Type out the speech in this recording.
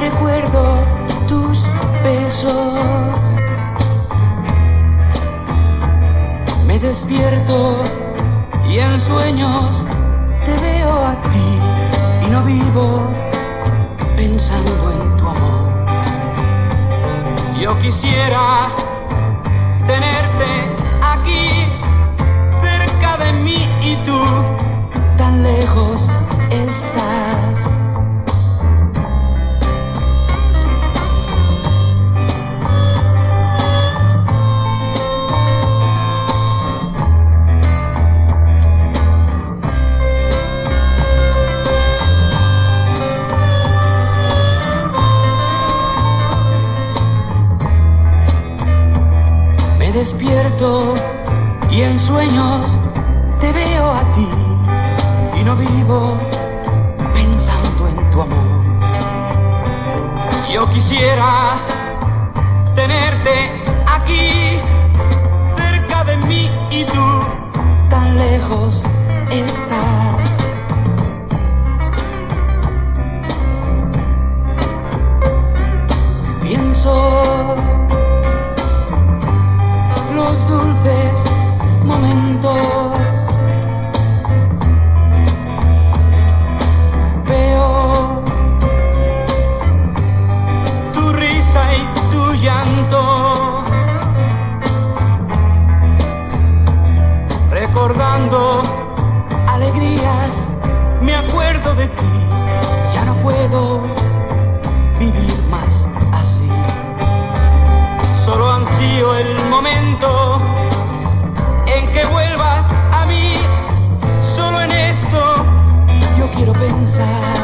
Recuerdo tus besos, me despierto y en sueños te veo a ti y no vivo pensando en tu amor. Yo quisiera despierto y en sueños te veo a ti y no vivo pensando en tu amor. Yo quisiera tenerte aquí, recordando alegrías, me acuerdo de ti, ya no puedo vivir más así, solo ansío el momento en que vuelvas a mí, solo en esto yo quiero pensar.